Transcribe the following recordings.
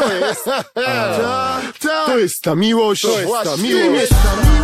To jest, to jest ta miłość, to jest ta miłość.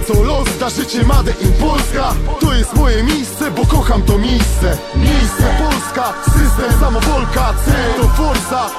Co los, da życie Made in Polska. To jest moje miejsce, bo kocham to miejsce. Miejsce Polska, system samowolka, cel to forsa,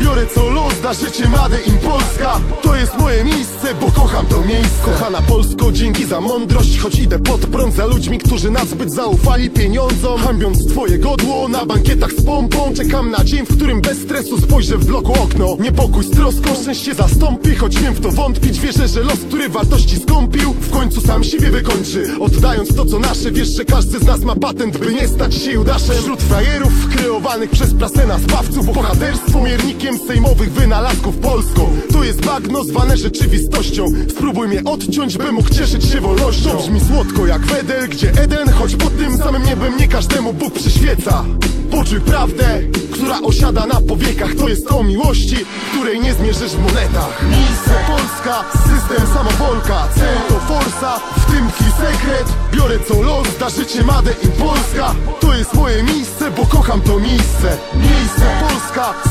Biorę co los, da życie Made in Polska. To jest moje miejsce, bo kocham to miejsce. Kochana Polsko, dzięki za mądrość, choć idę pod prąd za ludźmi, którzy nazbyt zaufali pieniądzom. Hańbiąc twoje godło na bankietach z pompą, czekam na dzień, w którym bez stresu spojrzę w bloku okno. Niepokój z troską, szczęście zastąpi, choć wiem w to wątpić. Wierzę, że los, który wartości skąpił, w końcu sam siebie wykończy. Oddając to, co nasze, wiesz, że każdy z nas ma patent, by nie stać się Judaszem. Wśród frajerów kreowanych przez prasę na zbawców, bohaterstwo miernikiem sejmowych wynalazków Polską. To jest bagno zwane rzeczywistością. Spróbuj mnie odciąć, by mógł cieszyć się wolnością. Brzmi słodko jak Wedel, gdzie Eden, choć pod tym samym niebem nie każdemu Bóg przyświeca. Poczuj prawdę, która osiada na powiekach To jest o miłości, której nie zmierzysz w monetach Miejsce Polska, system samowolka Cel to forsa, w tym twój sekret Biorę co los, da życie Made in Polska To jest moje miejsce, bo kocham to miejsce Miejsce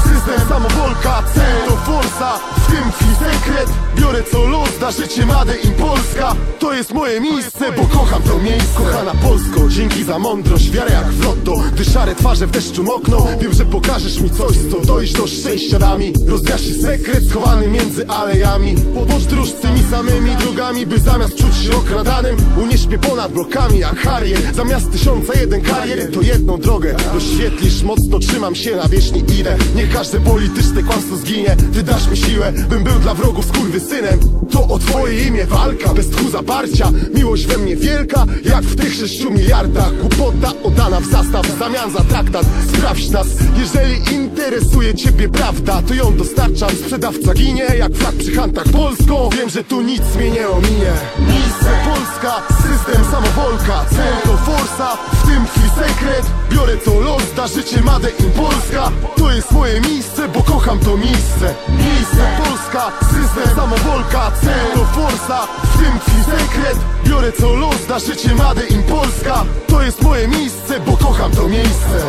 System samowolka Cel to forsa, w tym twój sekret. Biorę co da życie Made in Polska. To jest moje miejsce, bo kocham to miejsce. Kochana Polsko, dzięki za mądrość, wiarę jak w lotto Gdy szare twarze w deszczu mokną. Wiem, że pokażesz mi coś, co dojść do szczęścia dami Rozjaśni sekret schowany między alejami. Podróż tymi samymi drogami, by zamiast czuć się okradanym Unieś mnie ponad blokami jak Harrier. Zamiast tysiąca jeden karier, to jedną drogę Doświetlisz. Mocno, trzymam się na wierzchni idę. Niech każde polityczne kłamstwo zginie. Ty dasz mi siłę, bym był dla wrogów synem To o twoje imię walka, bez tchu zaparcia. Miłość we mnie wielka, jak w tych sześciu miliardach. Głupota oddana w zastaw, w zamian za traktat. Sprawdź nas, jeżeli interesuje ciebie prawda To ją dostarczam, sprzedawca ginie Jak flag przy hantach Polską Wiem, że tu nic mnie nie ominie. Miejsce Polska, system samowolka. Cel to forsa, w tym twój sekret. Biorę co los, da życie Made in Polska. To jest moje miejsce, bo kocham to miejsce. Miejsce Polska, system samowolka Cel to forsa, w tym twój sekret. Biorę co los, da życie Made in Polska. To jest moje miejsce, bo kocham to miejsce